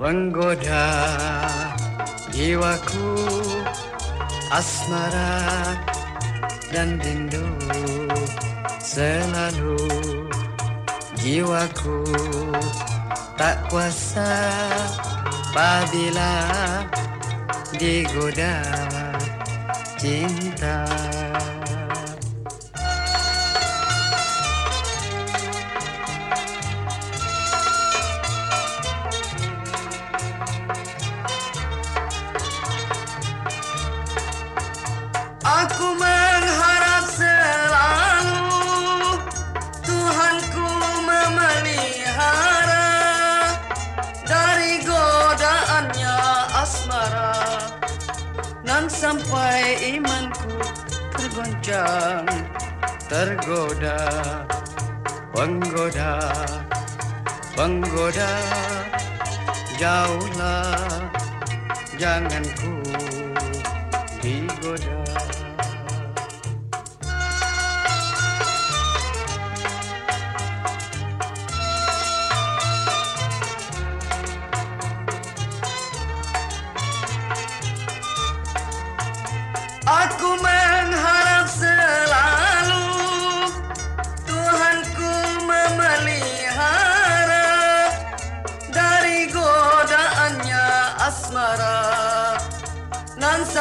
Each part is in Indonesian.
Penggoda jiwaku Asmara dan rindu Selalu. Jiwaku Tak kuasa Apabila digoda cinta sampai imanku tergoncang Tergoda Penggoda Penggoda. Jauhlah Jangan ku digoda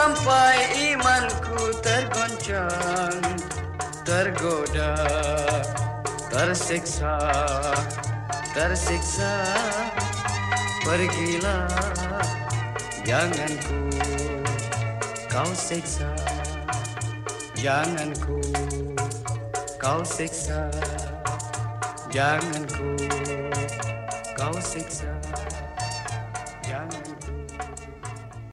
sampai imanku tergoncang Tergoda Tersiksa Tersiksa. Pergilah Jangan ku kau siksa Jangan ku kau siksa Jangan ku kau siksa